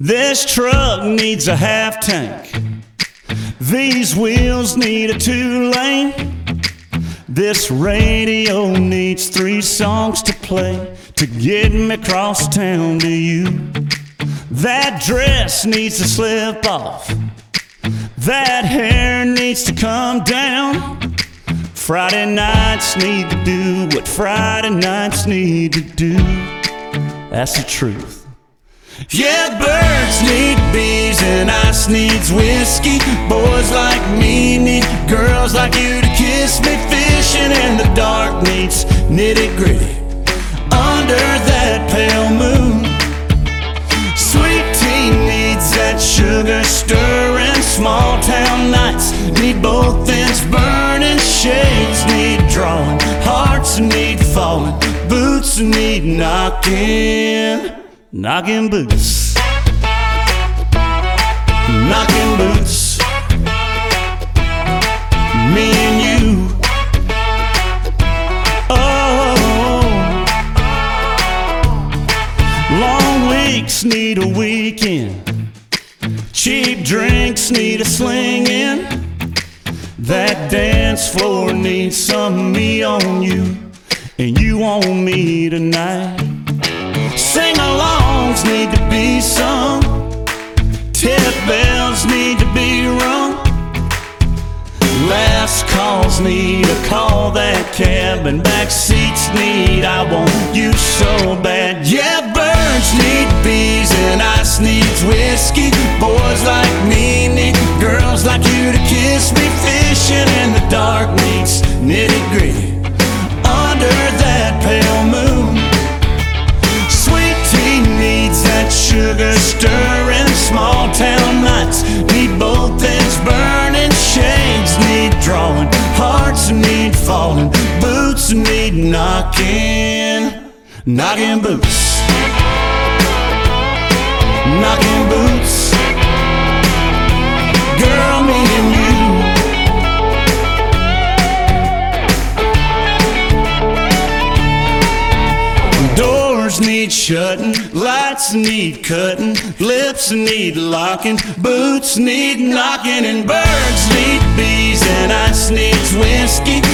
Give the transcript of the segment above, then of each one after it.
This truck needs a half tank. These wheels need a two lane. This radio needs three songs to play to get me across town to you. That dress needs to slip off. That hair needs to come down. Friday nights need to do what Friday nights need to do. That's the truth. Yeah, birds need bees and ice needs whiskey. Boys like me need girls like you to kiss me. Fishing in the dark needs nitty gritty. Under that pale moon, sweet tea needs that sugar stirring. Small town nights need both ends burning. Shades need drawing, hearts need falling, boots need knocking. Knocking boots. Knocking boots. Me and you. Oh. Long weeks need a weekend. Cheap drinks need a slinging. That dance floor needs some me on you. And you on me tonight. Sing bells need to be rung. Last calls need a call that cab and back seats need I want you so bad. Yeah, birds need bees and ice needs whiskey. Boys like me need girls like you to kiss me. Fishing in the dark needs nitty gritty knocking. Knocking boots. Knocking boots. Girl, me and you. Doors need shutting, lights need cutting, lips need locking, boots need knocking, and birds need bees, and ice needs whiskey.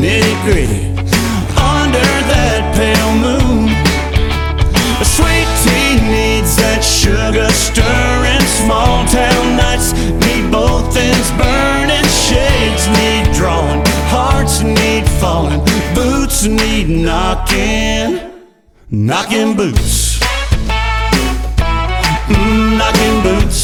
nitty gritty under that pale moon. A sweet tea needs that sugar stir. And Small town nights need both ends burning. Shades need drawing, hearts need falling, boots need knocking, knocking boots, mm, knocking boots.